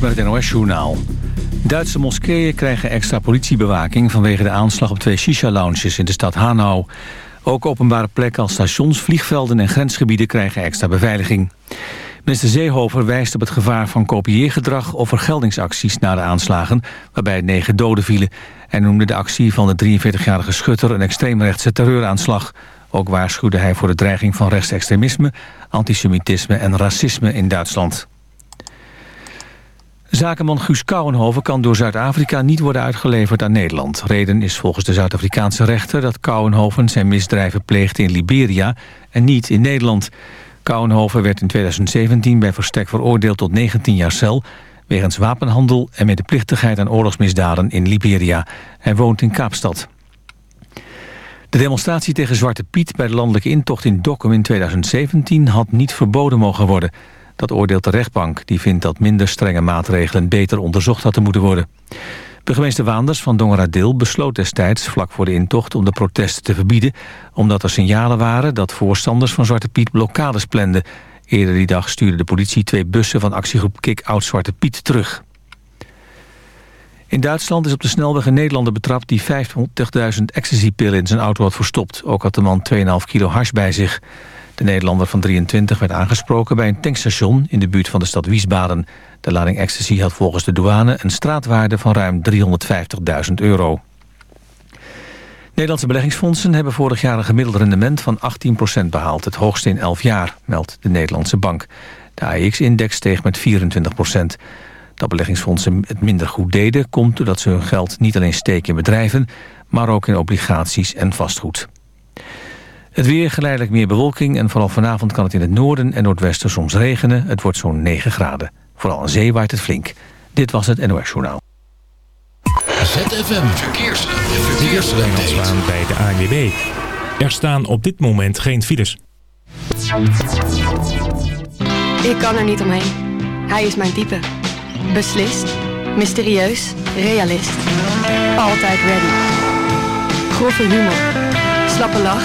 met het NOS-journaal. Duitse moskeeën krijgen extra politiebewaking... vanwege de aanslag op twee shisha-lounges in de stad Hanau. Ook openbare plekken als stations, vliegvelden en grensgebieden... krijgen extra beveiliging. Minister Zeehover wijst op het gevaar van kopieergedrag... of vergeldingsacties na de aanslagen, waarbij negen doden vielen. Hij noemde de actie van de 43-jarige schutter... een extreemrechtse terreuraanslag... Ook waarschuwde hij voor de dreiging van rechtsextremisme, antisemitisme en racisme in Duitsland. Zakenman Guus Kouwenhoven kan door Zuid-Afrika niet worden uitgeleverd aan Nederland. Reden is volgens de Zuid-Afrikaanse rechter dat Kouwenhoven zijn misdrijven pleegde in Liberia en niet in Nederland. Kouwenhoven werd in 2017 bij verstek veroordeeld tot 19 jaar cel... wegens wapenhandel en medeplichtigheid aan oorlogsmisdaden in Liberia. Hij woont in Kaapstad. De demonstratie tegen Zwarte Piet bij de landelijke intocht in Dokkum in 2017 had niet verboden mogen worden. Dat oordeelt de rechtbank, die vindt dat minder strenge maatregelen beter onderzocht hadden moeten worden. Burgemeester Waanders van Dongeradil besloot destijds vlak voor de intocht om de protesten te verbieden, omdat er signalen waren dat voorstanders van Zwarte Piet blokkades planden. Eerder die dag stuurde de politie twee bussen van actiegroep Kick-Out Zwarte Piet terug. In Duitsland is op de snelweg een Nederlander betrapt... die 50.000 ecstasypillen in zijn auto had verstopt. Ook had de man 2,5 kilo hash bij zich. De Nederlander van 23 werd aangesproken bij een tankstation... in de buurt van de stad Wiesbaden. De lading ecstasy had volgens de douane een straatwaarde van ruim 350.000 euro. Nederlandse beleggingsfondsen hebben vorig jaar een gemiddeld rendement van 18% behaald. Het hoogste in 11 jaar, meldt de Nederlandse bank. De AEX-index steeg met 24%. Dat beleggingsfondsen het minder goed deden... komt doordat ze hun geld niet alleen steken in bedrijven... maar ook in obligaties en vastgoed. Het weer geleidelijk meer bewolking... en vooral vanavond kan het in het noorden en noordwesten soms regenen. Het wordt zo'n 9 graden. Vooral aan zee waait het flink. Dit was het NOS Journaal. ZFM Verkeers. Verkeersleiding bij de ANWB. Er staan op dit moment geen files. Ik kan er niet omheen. Hij is mijn type. Beslist, mysterieus, realist. Altijd ready. Grove humor, slappe lach,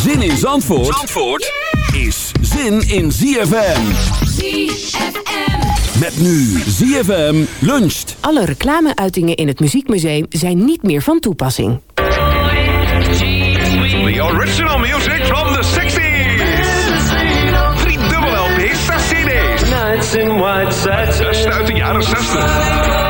Zin in Zandvoort, Zandvoort is zin in ZFM. ZFM. Met nu ZFM luncht. Alle reclameuitingen in het Muziekmuseum zijn niet meer van toepassing. The original music from the 60s. Drie dubbel LP's, zes CD's. Nights in white. Just uit de jaren 60.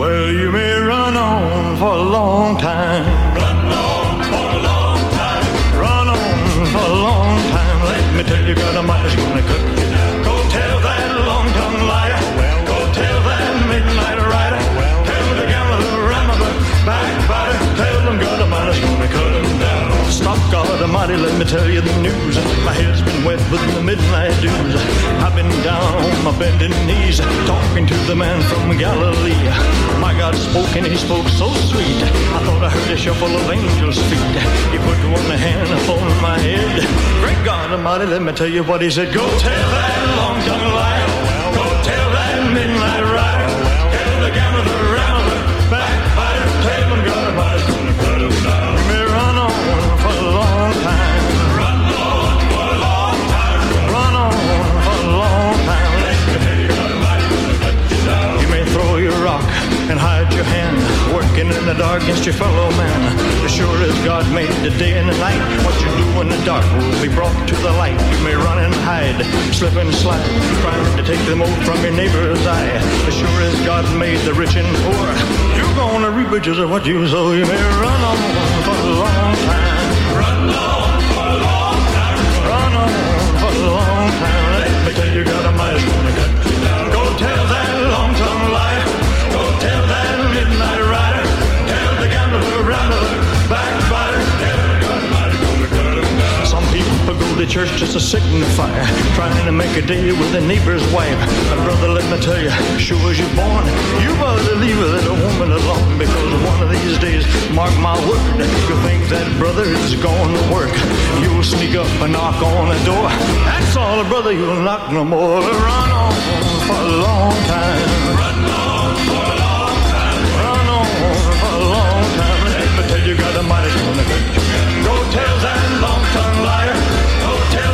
Well, you may run on for a long time. Run on for a long time. Run on for a long time. Let me tell you, God Almighty's gonna cut me tell you the news. My head's been wet with the midnight dews. I've been down on my bending knees, talking to the man from Galilee. My God spoke and he spoke so sweet. I thought I heard a shuffle of angels' feet. He put one hand upon my head. Great God Almighty, let me tell you what he said. Go tell that long-tongued liar. In the dark against your fellow man. As sure as God made the day and the night, what you do in the dark will be brought to the light. You may run and hide, slip and slide, trying to take the mote from your neighbor's eye. As sure as God made the rich and poor, you're gonna reap riches of what you sow. You may run on for a long time. Run on for a long time. Run on for a long time. Let me tell you, God Almighty's gonna cut you down. Go tell that long-tongued liar. People go to church just to signify, trying to make a deal with their neighbor's wife. But brother, let me tell you, sure as you're born, you better leave that woman alone because one of these days, mark my word, you think that brother is going to work. You'll sneak up and knock on the door. That's all, brother, you'll knock no more. Run on for a long time. Run on for a long time. Run on for a long time. Let me tell you, God Almighty's gonna cut you. Go tell that long-tongued liar.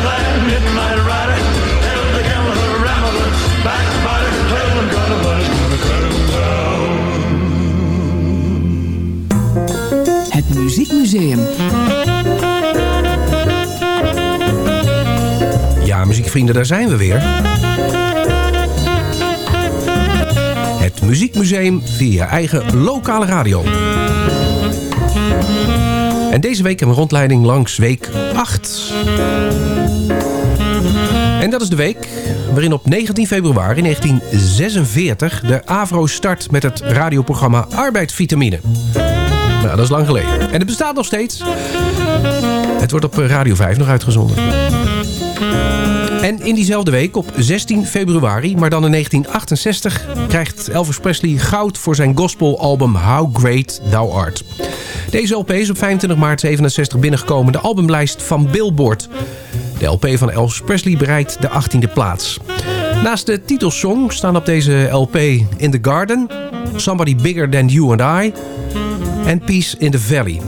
Go tell that midnight rider. Tell the gambler, the rambler, backbiter. Tell them God Almighty's gonna cut him down. Het Muziekmuseum. Ja, muziekvrienden, daar zijn we weer. Het Muziekmuseum via je eigen lokale radio. En deze week een rondleiding langs week 8. En dat is de week waarin op 19 februari 1946 de AVRO start met het radioprogramma Arbeidsvitamine. Nou, dat is lang geleden. En het bestaat nog steeds. Het wordt op Radio 5 nog uitgezonden. En in diezelfde week, op 16 februari, maar dan in 1968... krijgt Elvis Presley goud voor zijn gospelalbum How Great Thou Art. Deze LP is op 25 maart 67 binnengekomen de albumlijst van Billboard. De LP van Elvis Presley bereikt de 18e plaats. Naast de titelsong staan op deze LP In the Garden... Somebody Bigger Than You and I... en Peace in the Valley...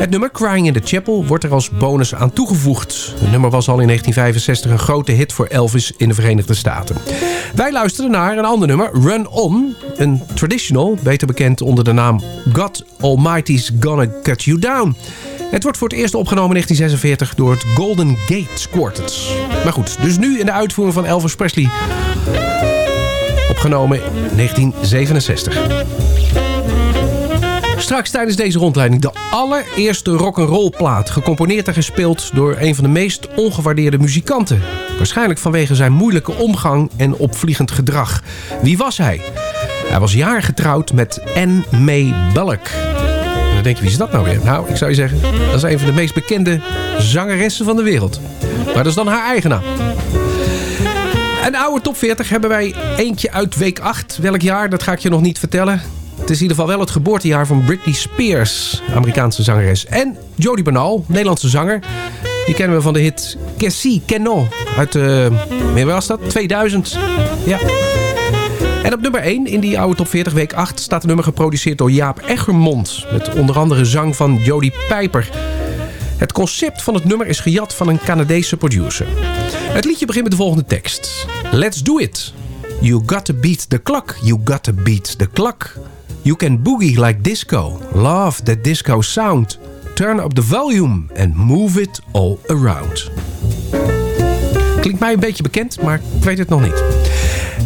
Het nummer Crying in the Chapel wordt er als bonus aan toegevoegd. Het nummer was al in 1965 een grote hit voor Elvis in de Verenigde Staten. Wij luisteren naar een ander nummer, Run On. Een traditional, beter bekend onder de naam God Almighty's Gonna Cut You Down. Het wordt voor het eerst opgenomen in 1946 door het Golden Gate Quartet. Maar goed, dus nu in de uitvoering van Elvis Presley. Opgenomen in 1967. Straks tijdens deze rondleiding de allereerste rock'n'roll plaat. Gecomponeerd en gespeeld door een van de meest ongewaardeerde muzikanten. Waarschijnlijk vanwege zijn moeilijke omgang en opvliegend gedrag. Wie was hij? Hij was jaar getrouwd met Anne May Bullock. Dan denk je, wie is dat nou weer? Nou, ik zou je zeggen, dat is een van de meest bekende zangeressen van de wereld. Maar dat is dan haar eigen naam. Een oude top 40 hebben wij eentje uit week 8. Welk jaar, dat ga ik je nog niet vertellen. Het is in ieder geval wel het geboortejaar van Britney Spears, Amerikaanse zangeres. En Jody Bernal, Nederlandse zanger. Die kennen we van de hit Cassie Canon uit, uh, was dat? 2000. Ja. En op nummer 1 in die oude top 40 week 8 staat een nummer geproduceerd door Jaap Eggermond. Met onder andere zang van Jody Pijper. Het concept van het nummer is gejat van een Canadese producer. Het liedje begint met de volgende tekst. Let's do it. You got to beat the clock, you got to beat the clock. You can boogie like disco, love that disco sound. Turn up the volume and move it all around. Klinkt mij een beetje bekend, maar ik weet het nog niet.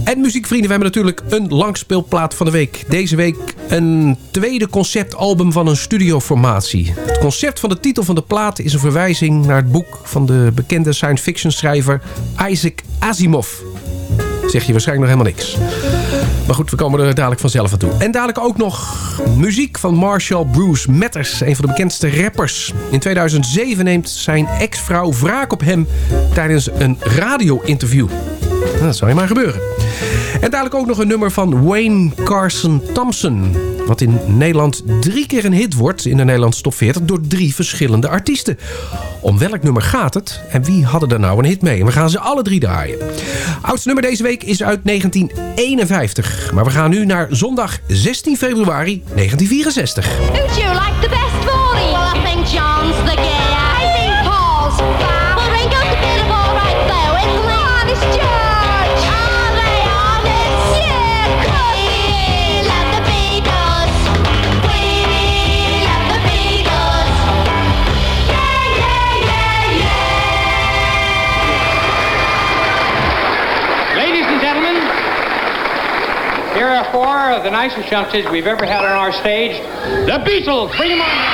En muziekvrienden, we hebben natuurlijk een langspeelplaat van de week. Deze week een tweede conceptalbum van een studioformatie. Het concept van de titel van de plaat is een verwijzing naar het boek van de bekende science fiction schrijver Isaac Asimov. Zeg je waarschijnlijk nog helemaal niks. Maar goed, we komen er dadelijk vanzelf aan toe. En dadelijk ook nog muziek van Marshall Bruce Matters, een van de bekendste rappers. In 2007 neemt zijn ex-vrouw wraak op hem tijdens een radio-interview. Nou, dat zou je maar gebeuren. En dadelijk ook nog een nummer van Wayne Carson Thompson. Wat in Nederland drie keer een hit wordt in de Nederlandse top 40 door drie verschillende artiesten. Om welk nummer gaat het en wie hadden er nou een hit mee? En we gaan ze alle drie draaien. Oudste nummer deze week is uit 1951. Maar we gaan nu naar zondag 16 februari 1964. Who do you like the nicest youngsters we've ever had on our stage. The Beatles, bring them on.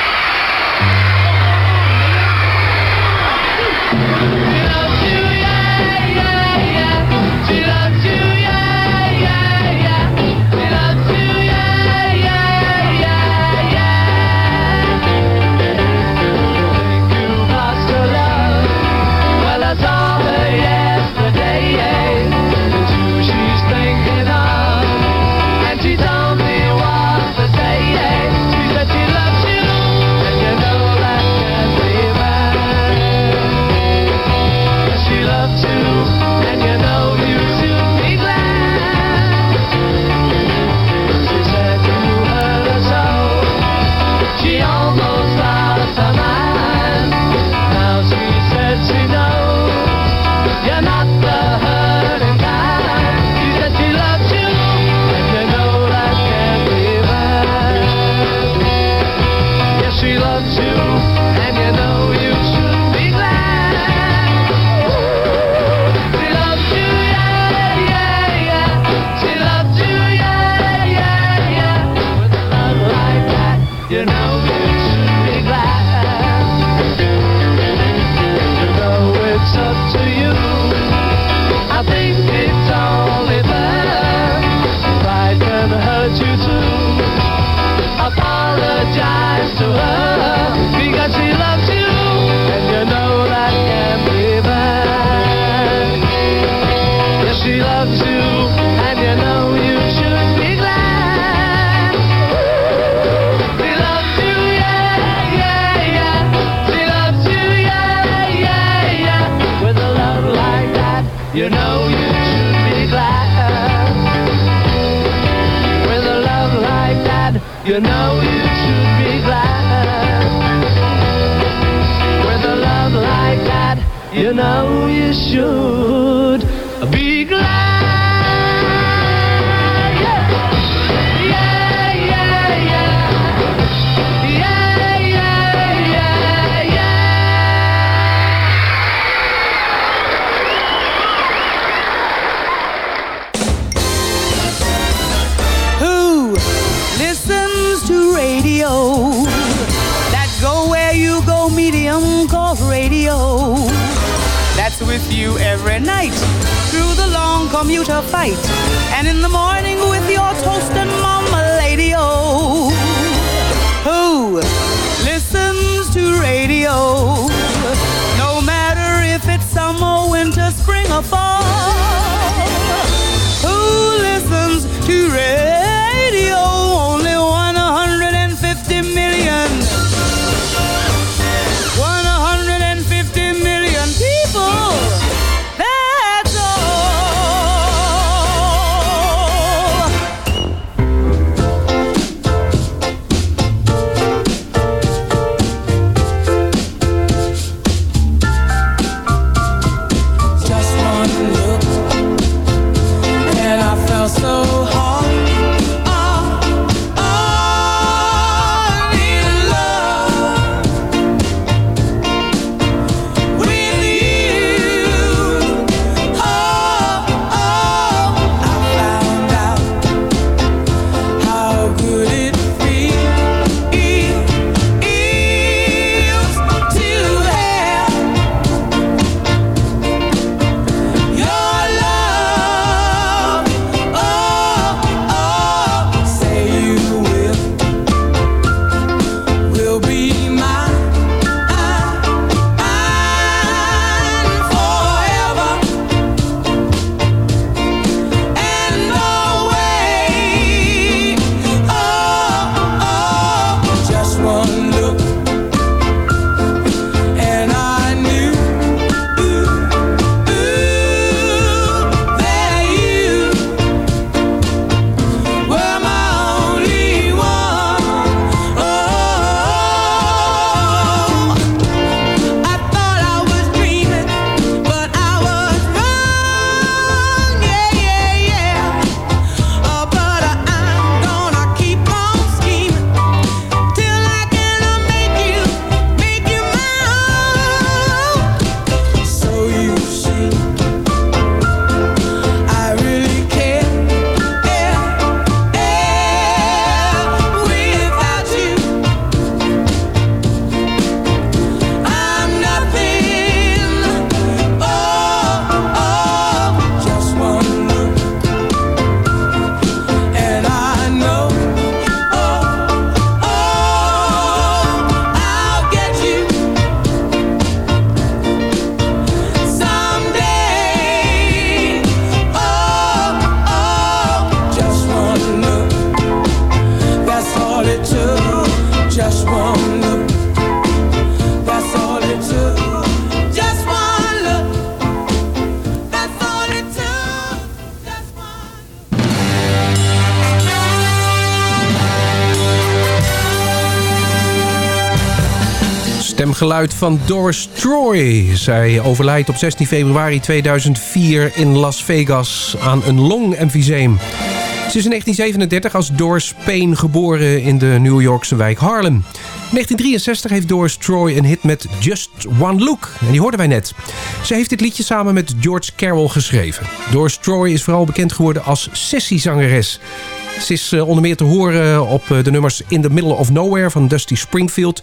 Commuter fight. Stemgeluid van Doris Troy. Zij overlijdt op 16 februari 2004 in Las Vegas aan een longemfyseem. Ze is in 1937 als Doris Payne geboren in de New Yorkse wijk Harlem. In 1963 heeft Doris Troy een hit met Just One Look. En die hoorden wij net. Ze heeft dit liedje samen met George Carroll geschreven. Doris Troy is vooral bekend geworden als sessiezangeres. Ze is eh, onder meer te horen op eh, de nummers In the Middle of Nowhere van Dusty Springfield...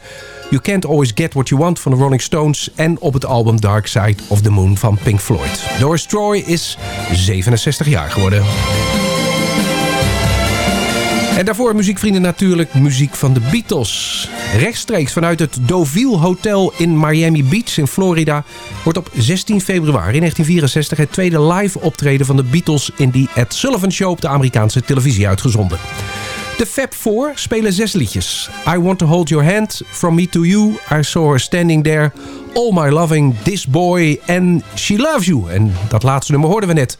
You Can't Always Get What You Want van de Rolling Stones... en op het album Dark Side of the Moon van Pink Floyd. Doris Troy is 67 jaar geworden. En daarvoor muziekvrienden natuurlijk muziek van de Beatles. Rechtstreeks vanuit het Deauville Hotel in Miami Beach in Florida... wordt op 16 februari 1964 het tweede live optreden van de Beatles... in die Ed Sullivan Show op de Amerikaanse televisie uitgezonden. De Fab Four spelen zes liedjes. I Want To Hold Your Hand, From Me To You, I Saw Her Standing There... All My Loving, This Boy en She Loves You. En dat laatste nummer hoorden we net.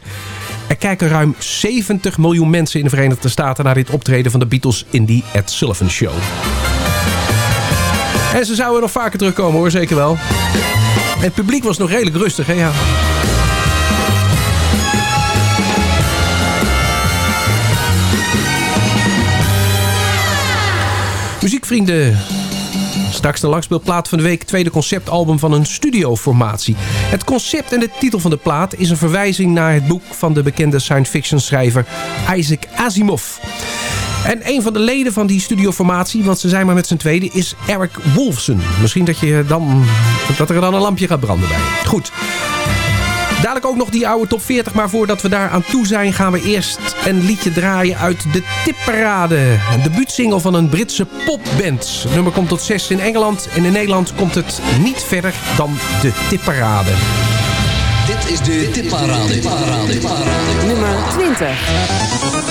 Er kijken ruim 70 miljoen mensen in de Verenigde Staten... naar dit optreden van de Beatles in die Ed Sullivan Show. En ze zouden nog vaker terugkomen hoor, zeker wel. En het publiek was nog redelijk rustig, hè? Muziekvrienden, Straks de langspeelplaat van de week, tweede conceptalbum van een studioformatie. Het concept en de titel van de plaat is een verwijzing naar het boek van de bekende science fiction schrijver Isaac Asimov. En een van de leden van die studioformatie, want ze zijn maar met z'n tweede, is Eric Wolfson. Misschien dat, je dan, dat er dan een lampje gaat branden bij. Goed. Dadelijk ook nog die oude top 40. Maar voordat we daar aan toe zijn gaan we eerst een liedje draaien uit de Tipparade. Een debuutsingle van een Britse popband. Het nummer komt tot 6 in Engeland. En in Nederland komt het niet verder dan de Tipparade. Dit is de Tipparade. Nummer 20.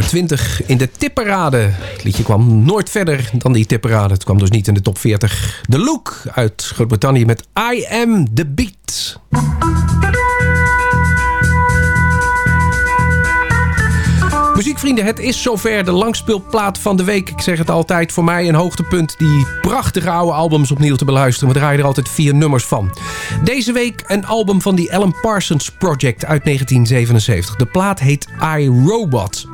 Nummer 20 in de tipperade. Het liedje kwam nooit verder dan die tipperade. Het kwam dus niet in de top 40. The Look uit Groot-Brittannië met I Am The Beat. Muziekvrienden, het is zover de langspeelplaat van de week. Ik zeg het altijd, voor mij een hoogtepunt die prachtige oude albums opnieuw te beluisteren. We draaien er altijd vier nummers van. Deze week een album van die Alan Parsons Project uit 1977. De plaat heet I, Robot.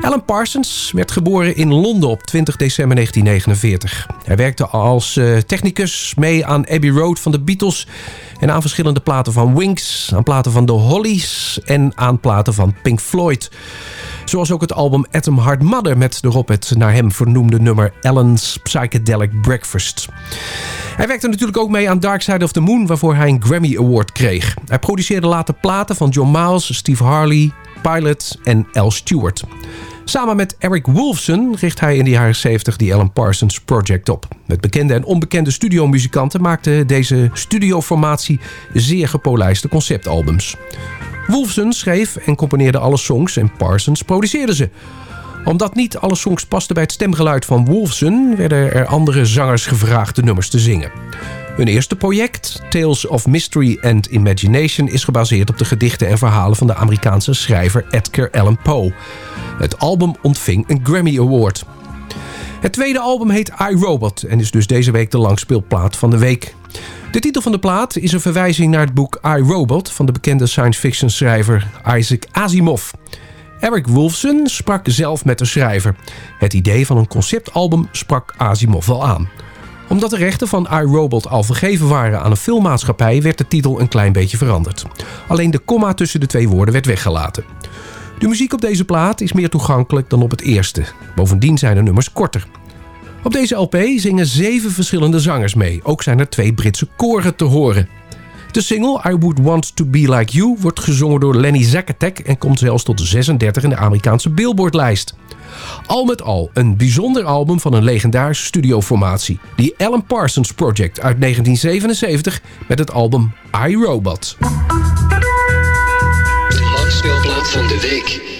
Alan Parsons werd geboren in Londen op 20 december 1949. Hij werkte als uh, technicus mee aan Abbey Road van de Beatles... en aan verschillende platen van Wings, aan platen van The Hollies... en aan platen van Pink Floyd... Zoals ook het album Atom Heart Mother met erop het naar hem vernoemde nummer Alan's Psychedelic Breakfast. Hij werkte natuurlijk ook mee aan Dark Side of the Moon, waarvoor hij een Grammy Award kreeg. Hij produceerde later platen van John Miles, Steve Harley, Pilot en Al Stewart. Samen met Eric Wolfson richt hij in de jaren 70 die Alan Parsons Project op. Met bekende en onbekende studiomuzikanten maakte deze studioformatie zeer gepolijste conceptalbums. Wolfson schreef en componeerde alle songs en Parsons produceerde ze. Omdat niet alle songs pasten bij het stemgeluid van Wolfson... werden er andere zangers gevraagd de nummers te zingen. Hun eerste project, Tales of Mystery and Imagination... is gebaseerd op de gedichten en verhalen van de Amerikaanse schrijver Edgar Allan Poe. Het album ontving een Grammy Award. Het tweede album heet I, Robot en is dus deze week de langspeelplaat van de week. De titel van de plaat is een verwijzing naar het boek I, Robot... van de bekende science fiction schrijver Isaac Asimov. Eric Wolfson sprak zelf met de schrijver. Het idee van een conceptalbum sprak Asimov wel aan. Omdat de rechten van iRobot al vergeven waren aan een filmmaatschappij... werd de titel een klein beetje veranderd. Alleen de komma tussen de twee woorden werd weggelaten. De muziek op deze plaat is meer toegankelijk dan op het eerste. Bovendien zijn de nummers korter. Op deze LP zingen zeven verschillende zangers mee. Ook zijn er twee Britse koren te horen. De single I Would Want To Be Like You wordt gezongen door Lenny Zakatek... en komt zelfs tot 36 in de Amerikaanse Billboardlijst. Al met al een bijzonder album van een legendarische studioformatie. Die Alan Parsons Project uit 1977 met het album I, Robot. De langspeelplaat van de week.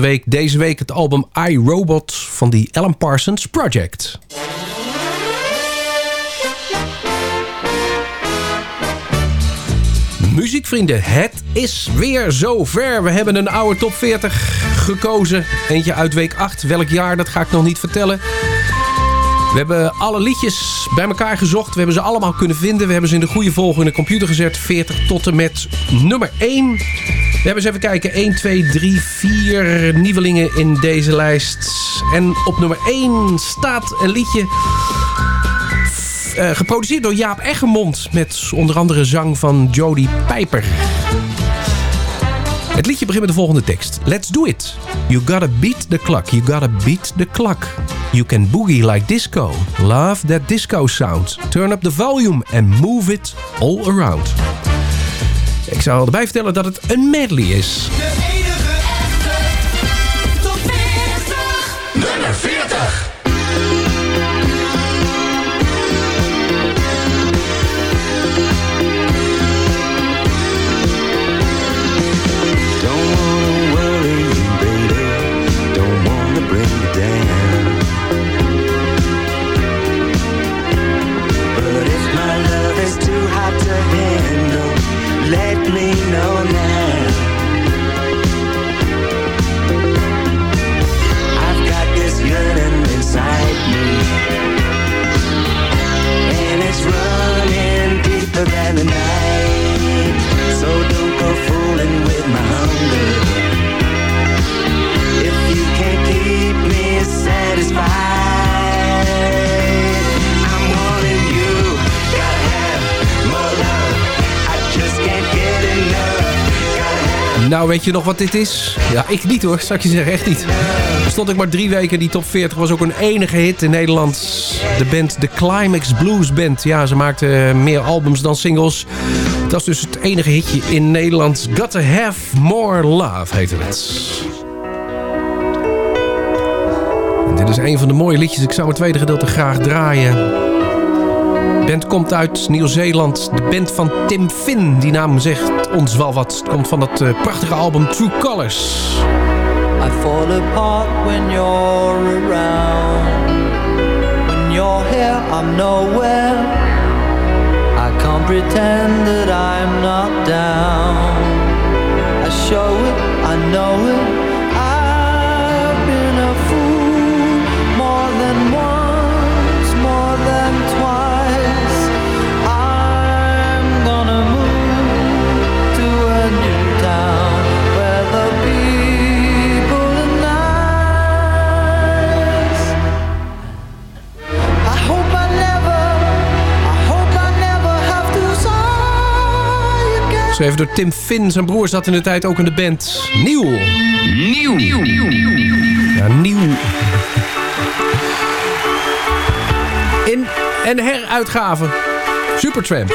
Week. Deze week het album I, Robot van die Alan Parsons Project. Muziekvrienden, het is weer zover. We hebben een oude top 40 gekozen. Eentje uit week 8. Welk jaar, dat ga ik nog niet vertellen. We hebben alle liedjes bij elkaar gezocht. We hebben ze allemaal kunnen vinden. We hebben ze in de goede volgorde in de computer gezet. 40 tot en met nummer 1. We hebben eens even kijken. 1, 2, 3, 4 nieuwelingen in deze lijst. En op nummer 1 staat een liedje... eh, geproduceerd door Jaap Eggermond. Met onder andere zang van Jodie Pijper. Het liedje begint met de volgende tekst. Let's do it. You gotta beat the clock. You gotta beat the clock. You can boogie like disco. Love that disco sound. Turn up the volume and move it all around. Ik zou erbij vertellen dat het een medley is. Nou, weet je nog wat dit is? Ja, ik niet hoor, zou ik je zeggen, echt niet. Stond ik maar drie weken die top 40. Was ook een enige hit in Nederland. De band The Climax Blues Band. Ja, ze maakte meer albums dan singles. Dat is dus het enige hitje in Nederland. Gotta Have More Love heette het. Dit is een van de mooie liedjes. Ik zou het tweede gedeelte graag draaien. Band komt uit Nieuw-Zeeland. De band van Tim Finn. Die naam zegt ons wel wat. Het komt van dat eh, prachtige album True Colors. I fall apart when you're around. When you're here, I'm nowhere. I can't pretend that I'm not down. I show it, I know it. Geschreven door Tim Finn. Zijn broer zat in de tijd ook in de band. Nieuw. Nieuw. Ja, nieuw. In- en heruitgave. Supertramp.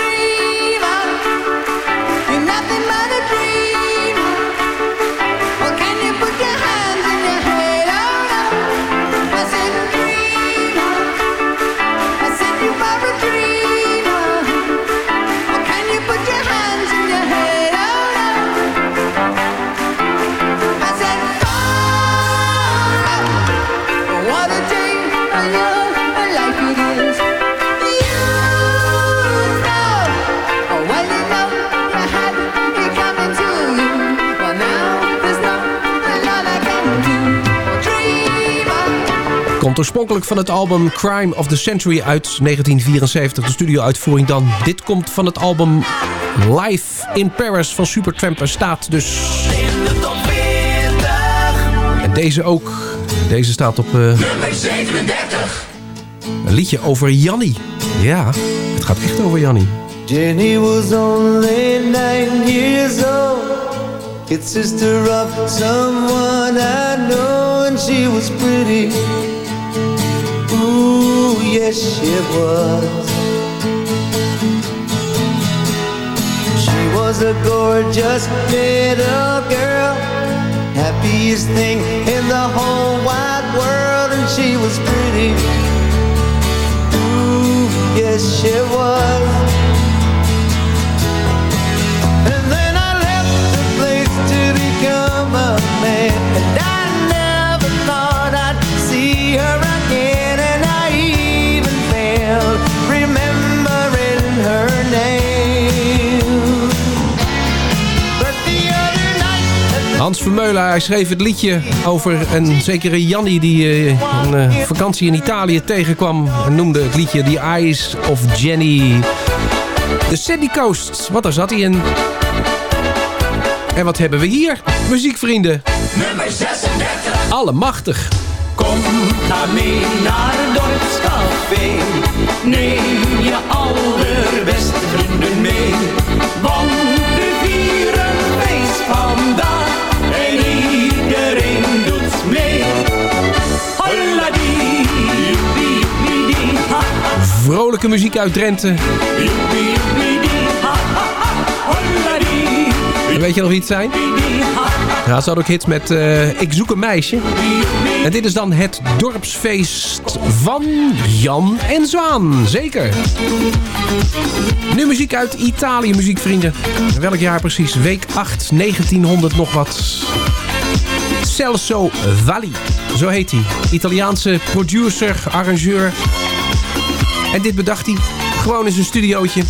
Komt oorspronkelijk van het album Crime of the Century uit 1974. De studio-uitvoering dan. Dit komt van het album Live in Paris van Supertramp. Er staat dus... En deze ook. Deze staat op... eh, Nummer 37. een liedje over Jannie. Ja, het gaat echt over Jannie. Jenny was only nine years old. Kid sister of someone I know, and she was pretty. Yes, she was. She was a gorgeous little girl, happiest thing in the whole wide world, and she was pretty. Hij schreef het liedje over een zekere Jannie... die eh, een eh, vakantie in Italië tegenkwam. En noemde het liedje The Eyes of Jenny. De Sandy Coast, wat daar zat hij in. En wat hebben we hier, muziekvrienden? Nummer 36. Allemachtig. Kom, ga mee naar het dorpscafé. Neem je allerbeste vrienden mee. Want Vrolijke muziek uit Drenthe. weet je nog het zijn? Ja, ze hadden ook hits met eh, Ik zoek een meisje. En dit is dan het dorpsfeest van Jan en Zwaan. Zeker. Nu muziek uit Italië, muziekvrienden. Welk jaar precies? Week 8, 1900 nog wat. Celso Valli, zo heet hij. Italiaanse producer, arrangeur. En dit bedacht hij gewoon in zijn studiootje.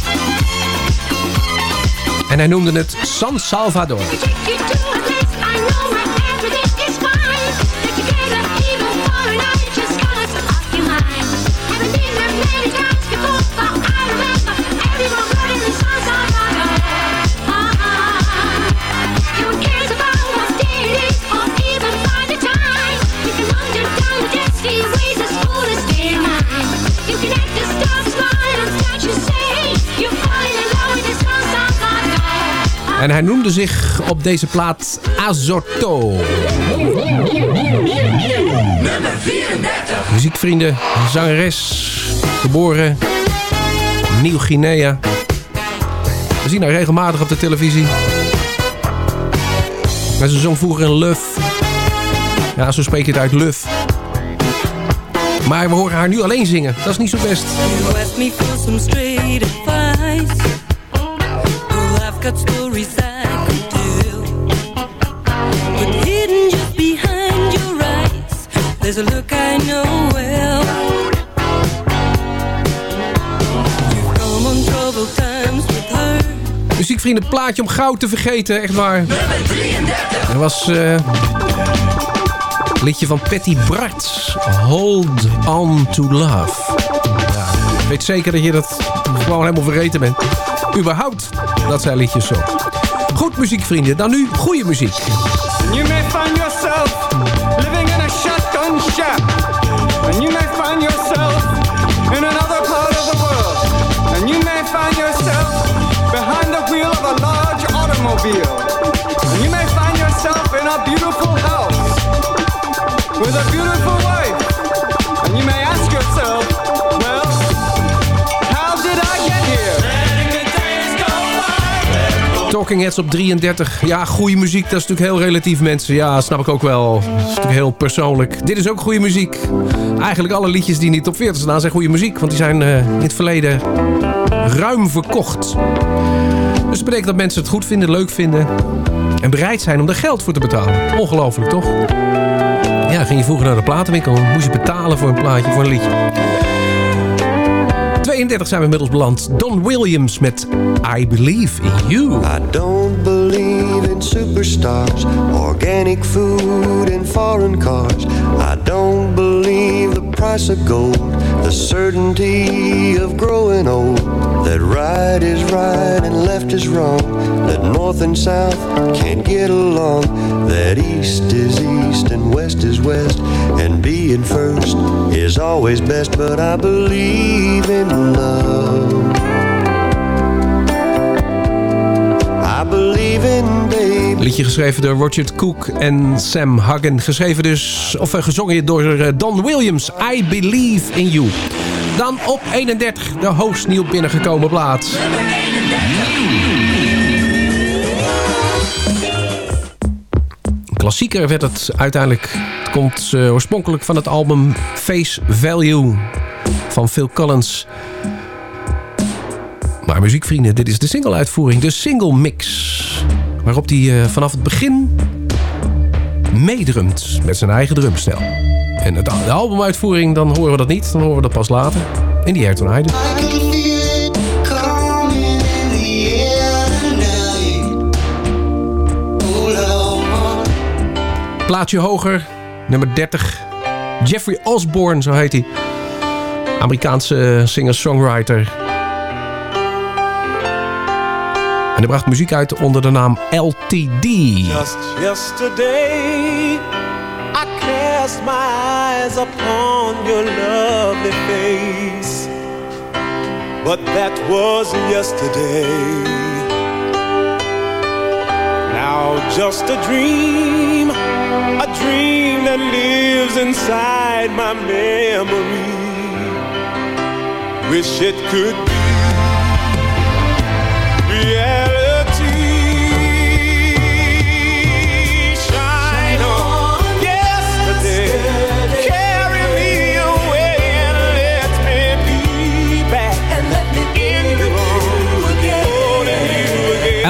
En hij noemde het San Salvador. En hij noemde zich op deze plaat Azorto. Nummer 34. Muziekvrienden, zangeres, geboren Nieuw-Guinea. We zien haar regelmatig op de televisie. Maar ze zong vroeger een Luf. Ja, zo spreek je het uit, Luf. Maar we horen haar nu alleen zingen. Dat is niet zo best. You got stories I could tell. But hidden just behind your eyes, there's a look I know well. You've. Muziekvrienden, plaatje om goud te vergeten, echt waar. Er was eh liedje van Patty Bart. Hold on to love. Ja, ik weet zeker dat je dat gewoon helemaal vergeten bent. Überhaupt dat zijn liedjes zo. Goed muziekvrienden, dan nu goede muziek. Talking Heads op 33. Ja, goede muziek, dat is natuurlijk heel relatief, mensen. Ja, snap ik ook wel. Dat is natuurlijk heel persoonlijk. Dit is ook goede muziek. Eigenlijk alle liedjes die in die top 40 staan zijn goede muziek. Want die zijn eh, in het verleden ruim verkocht. Dus dat betekent dat mensen het goed vinden, leuk vinden. En bereid zijn om er geld voor te betalen. Ongelooflijk, toch? Ja, ging je vroeger naar de platenwinkel. Moest je betalen voor een plaatje, voor een liedje. 32 zijn we inmiddels beland. Don Williams met I Believe in You. I don't believe in superstars, organic food and foreign cars. I don't believe the price of gold, certainty of growing old. That right is right and left is wrong. That north and south can't get along. That east is east and west is west. And being first is always best, but I believe in love. I believe in baby. Liedje geschreven door Roger Cook en Sam Hagen. Geschreven dus, of eh, gezongen door eh, Don Williams. I Believe in You. Dan op 31, de hoogst nieuw binnengekomen plaats. Klassieker werd het uiteindelijk. Het komt eh, oorspronkelijk van het album Face Value van Phil Collins. Maar muziekvrienden, dit is de single-uitvoering, de single mix. Waarop hij eh, vanaf het begin meedrumt met zijn eigen drumstijl. En het- de albumuitvoering, dan horen we dat niet. Dan horen we dat pas later. In die Ayrton Heide. Plaatsje hoger, nummer 30. Jeffrey Osborne, zo heet hij. Amerikaanse singer-songwriter. Hij bracht muziek uit onder de naam LTD. Just yesterday, I cast my eyes upon your lovely face. But that was yesterday. Now just a dream, a dream that lives inside my memory. Wish it could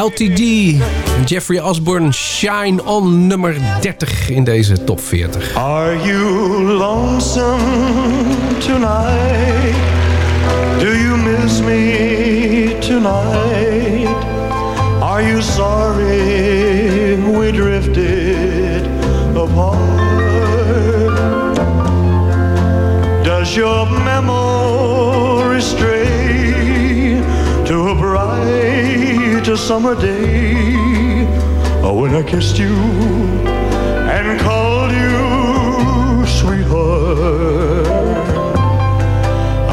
LTD. Jeffrey Osborne, Shine On, nummer 30 in deze top 40. Are you lonesome tonight? Do you miss me tonight? Are you sorry we drifted apart? Does your memory stray summer day oh, when I kissed you and called you sweetheart?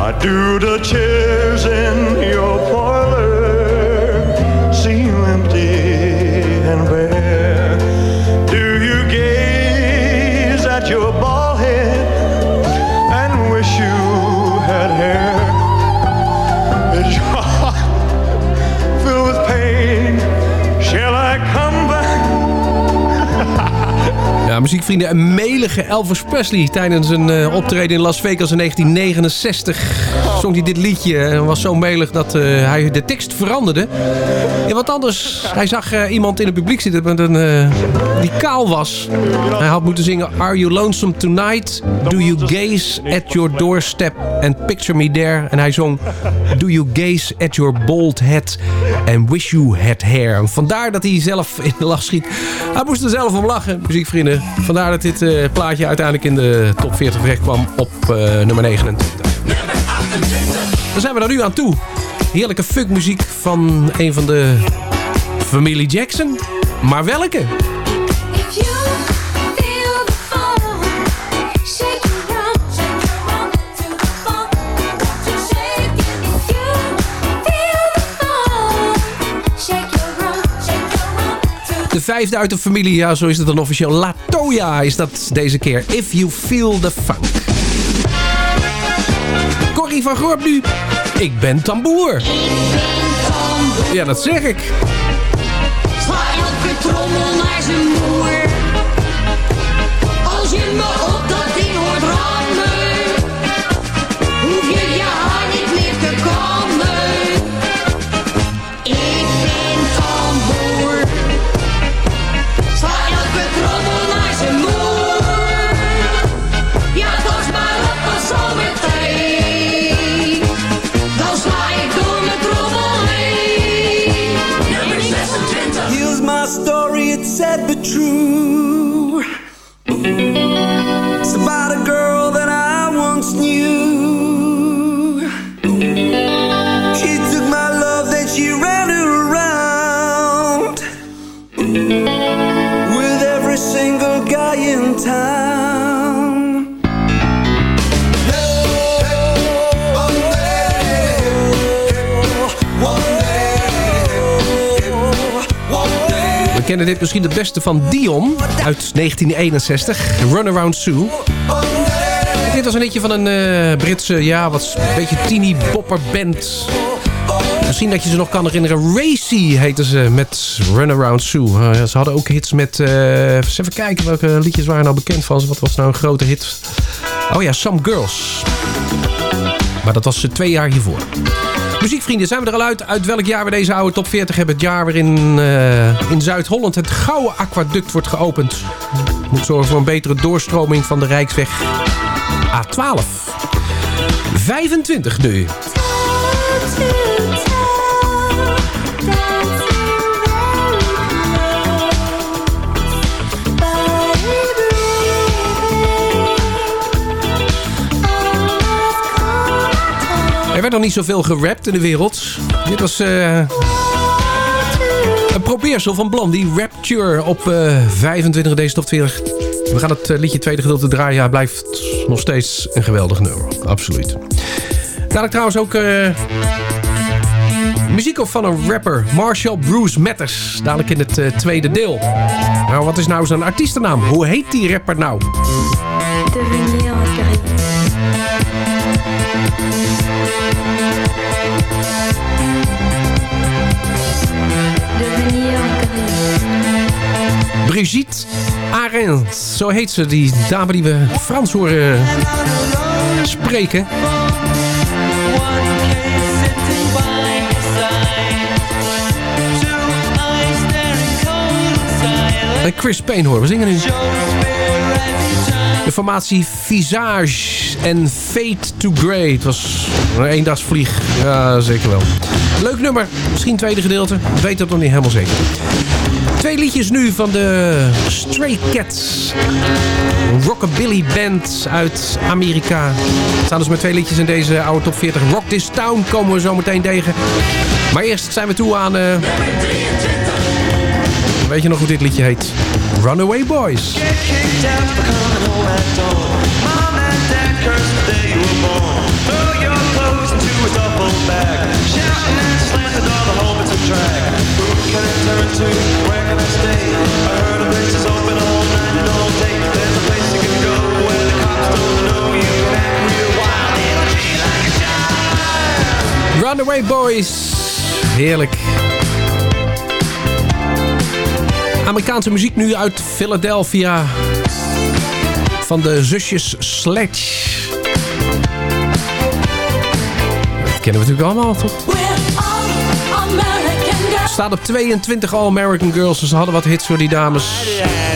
I do the chairs in Muziekvrienden, een melige Elvis Presley tijdens een eh, optreden in Las Vegas in 1969 zong hij dit liedje. En was zo melig dat eh, hij de tekst veranderde. Ja, wat anders. Hij zag eh, iemand in het publiek zitten met een, die kaal was. Hij had moeten zingen Are you lonesome tonight? Do you gaze at your doorstep and picture me there? En hij zong Do you gaze at your bald head and wish you had hair? Vandaar dat hij zelf in de lach schiet. Hij moest er zelf om lachen, muziekvrienden. Vandaar dat dit eh, plaatje uiteindelijk in de top 40 terecht kwam op eh, nummer 29. Dan zijn we er nu aan toe. Heerlijke funkmuziek van een van de familie Jackson. Maar welke? De vijfde uit de familie, ja, zo is het dan officieel. Latoya is dat deze keer. If You Feel the Funk. Corrie van Gorp nu. Ik ben tamboer. Ja, dat zeg ik. Guy in town. We kennen dit misschien het beste van Dion uit 1961. Runaround Sue. Dit was een liedje van een eh, Britse, ja, wat een beetje teeny bopper band. Misschien dat je ze nog kan herinneren. Racy heette ze met Runaround Sue. Eh, ze hadden ook hits met... eh, eens even kijken welke liedjes waren nou bekend van ze. Wat was nou een grote hit? Oh ja, Some Girls. Maar dat was ze twee jaar hiervoor. Muziekvrienden, zijn we er al uit? Uit welk jaar we deze oude top 40 hebben? Het jaar waarin eh, in Zuid-Holland het Gouden Aquaduct wordt geopend. Moet zorgen voor een betere doorstroming van de Rijksweg A12. 25 nu. Werd nog niet zoveel gerapt in de wereld. Dit was eh, een probeersel van Blondie, Rapture, op eh 25 deze top 20. We gaan het eh, liedje tweede gedeelte draaien. Ja, blijft nog steeds een geweldig nummer. Absoluut. Dadelijk trouwens ook eh, muziek van een rapper, Marshall Bruce Matters. Dadelijk in het eh, tweede deel. Nou, wat is nou zijn artiestennaam? Hoe heet die rapper nou? Devenir Brigitte Arends. Zo heet ze, die dame die we Frans horen spreken. En Chris Payne horen we zingen nu. De formatie Visage en Fade to Grey. Het was een eendagsvlieg. Ja, zeker wel. Leuk nummer. Misschien tweede gedeelte. Weet het nog niet helemaal zeker. Twee liedjes nu van de Stray Cats. Rockabilly band uit Amerika. Er staan dus met twee liedjes in deze oude top 40. Rock This Town komen we zo meteen tegen. Maar eerst zijn we toe aan... eh, Weet je nog hoe dit liedje heet? Runaway Boys. And the. Runaway Boys. Heerlijk. Amerikaanse muziek nu uit Philadelphia. Van de zusjes Sledge. Dat kennen we natuurlijk allemaal, toch? Staat op 22 All American Girls. Dus ze hadden wat hits voor die dames.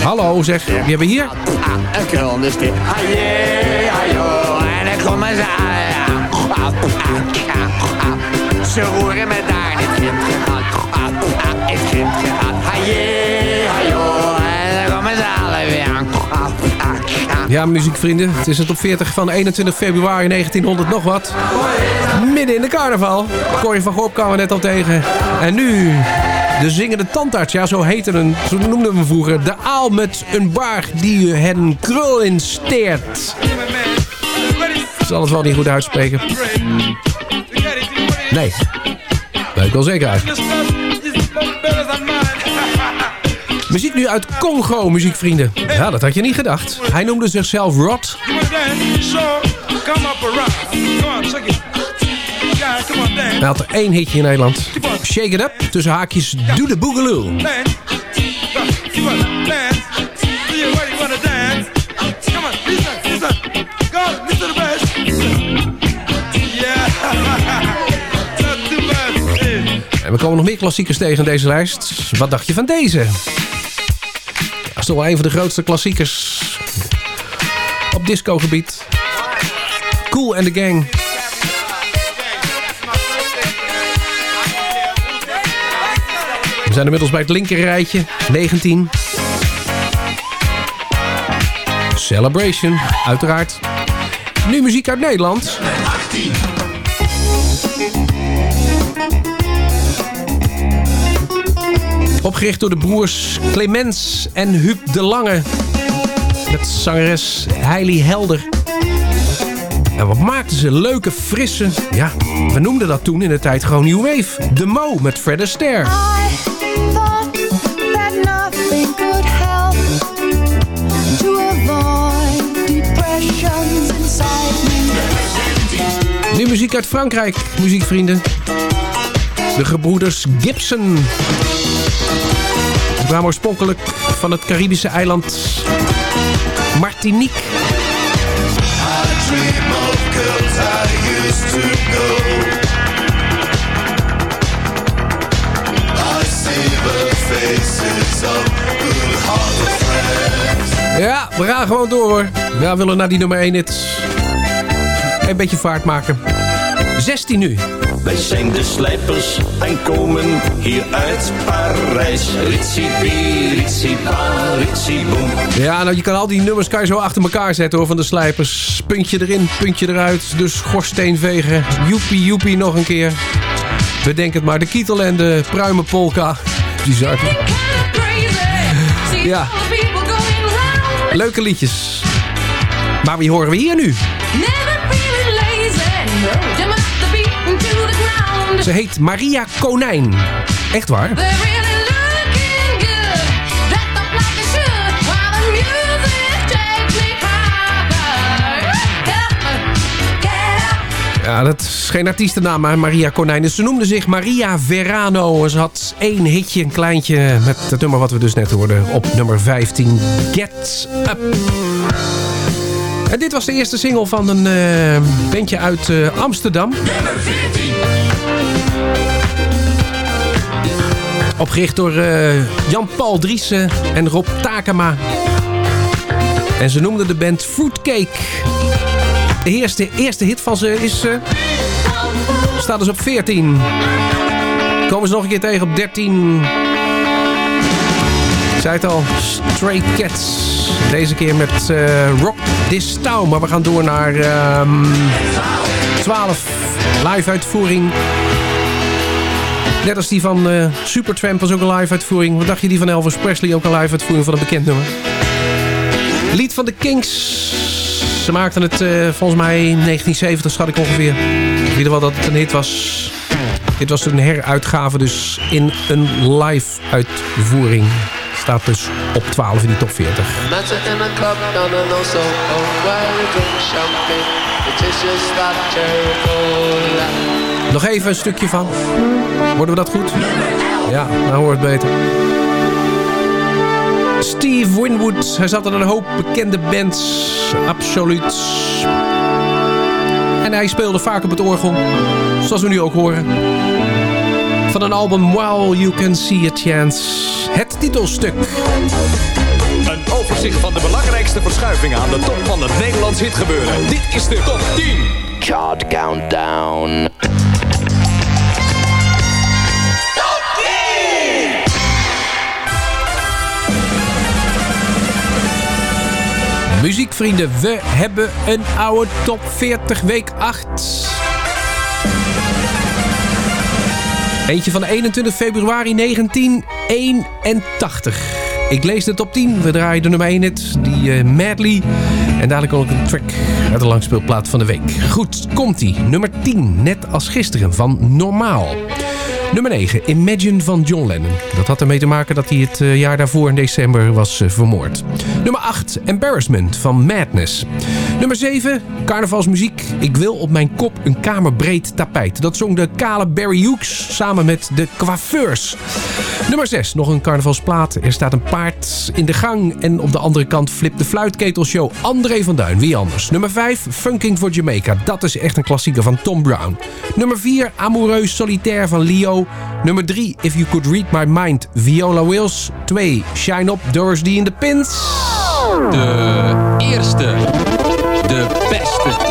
Hallo zeg, wie hebben we hier? Een krul, dit. Aje, ajo, en ik kom eens aan. Ze roeren me daar. Het gymgegat. Ja, muziekvrienden. Het is het op 40 van 21 februari 1900 nog wat. Midden in de carnaval. Corrie van Gorp kwamen we net al tegen. En nu de zingende tandarts. Ja, zo heette een, zo noemden we hem vroeger. De aal met een baard die hen krul insteert. Ik zal het wel niet goed uitspreken. Nee. Weet ik wel zeker uit. Muziek nu uit Congo, muziekvrienden. Ja, dat had je niet gedacht. Hij noemde zichzelf Rod. Hij had er één hitje in Nederland. Shake It Up, tussen haakjes Doe de Boogaloo. En we komen nog meer klassiekers tegen in deze lijst. Wat dacht je van deze? Wel een van de grootste klassiekers op discogebied. Cool and the Gang. We zijn inmiddels bij het linker rijtje. 19. Celebration, uiteraard. Nu muziek uit Nederland. Opgericht door de broers Clemens en Huub de Lange. Met zangeres Heili Helder. En wat maakten ze leuke, frisse... Ja, we noemden dat toen in de tijd gewoon New Wave. De Mo met Fred Astaire. Nu muziek uit Frankrijk, muziekvrienden. De gebroeders Gibson. Ze kwamen oorspronkelijk van het Caribische eiland Martinique. Ja, we gaan gewoon door hoor. We willen naar die nummer 1 hit. Een beetje vaart maken. 16 nu. Wij zijn de slijpers en komen hier uit Parijs. Ritsie-pie, ritsie-pa, ritsie-boem. Ja, nou je kan al die nummers kan je zo achter elkaar zetten hoor, van de slijpers. Puntje erin, puntje eruit. De schoorsteenveger. Joepie, joepie nog een keer. Bedenk het maar. De kietel en de pruimenpolka. Bizar. Ja. Leuke liedjes. Maar wie horen we hier nu? Ze heet Maria Konijn. Echt waar? Ja, dat is geen artiestennaam, maar Maria Konijn. Dus ze noemde zich Maria Verano. Ze had één hitje, een kleintje, met het nummer wat we dus net hoorden. Op nummer 15, Get Up. En dit was de eerste single van een eh, bandje uit eh, Amsterdam. Opgericht door eh, Jan-Paul Driessen en Rob Takema. En ze noemden de band Fruitcake. De eerste, eerste hit van ze is... eh, staat dus op 14. Komen ze nog een keer tegen op 13. Ik zei het al, Stray Cats. Deze keer met eh, Rock This Town. Maar we gaan door naar ehm 12. Live uitvoering. Net als die van eh, Supertramp was ook een live uitvoering. Wat dacht je die van Elvis Presley? Ook een live uitvoering van een bekend nummer. Lied van de Kings. Ze maakten het eh, volgens mij in 1970 schat ik ongeveer. In ieder geval dat het een hit was. Dit was een heruitgave dus in een live uitvoering. Staat dus op 12 in die top 40. Nog even een stukje van. Worden we dat goed? Ja, nou hoort het beter. Steve Winwood. Hij zat in een hoop bekende bands. Absoluut. En hij speelde vaak op het orgel. Zoals we nu ook horen. Van een album While You Can See a Chance. Het titelstuk. Een overzicht van de belangrijkste verschuivingen aan de top van het Nederlands hitgebeuren. Dit is de top 10. Chart Countdown. Muziekvrienden, we hebben een oude top 40 week 8. Eentje van 21 februari 1981. Ik lees de top 10. We draaien de nummer 1 net, die eh, Madly. En dadelijk ook een track uit de langspeelplaat van de week. Goed, komt-ie. Nummer 10, net als gisteren, van Normaal. Nummer 9, Imagine van John Lennon. Dat had ermee te maken dat hij het eh, jaar daarvoor in december was eh, vermoord. Nummer 8, Embarrassment van Madness. Nummer 7, carnavalsmuziek. Ik wil op mijn kop een kamerbreed tapijt. Dat zong de kale Barry Hughes samen met de coiffeurs. Nummer 6, nog een carnavalsplaat. Er staat een paard in de gang en op de andere kant flipt de fluitketelshow André van Duin. Wie anders? Nummer 5, Funking for Jamaica. Dat is echt een klassieker van Tom Brown. Nummer 4, Amoureus Solitaire van Leo. Nummer 3, If You Could Read My Mind, Viola Wills. 2, Shine Up, Doris D in the Pins. De eerste. De beste.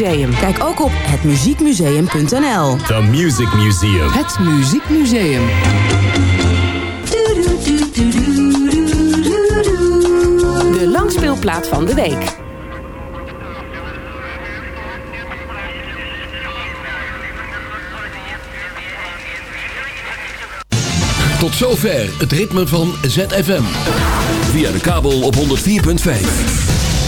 Kijk ook op hetmuziekmuseum.nl. The Music Museum. Het Muziekmuseum. De langspeelplaat van de week. Tot zover het ritme van ZFM. Via de kabel op 104.5.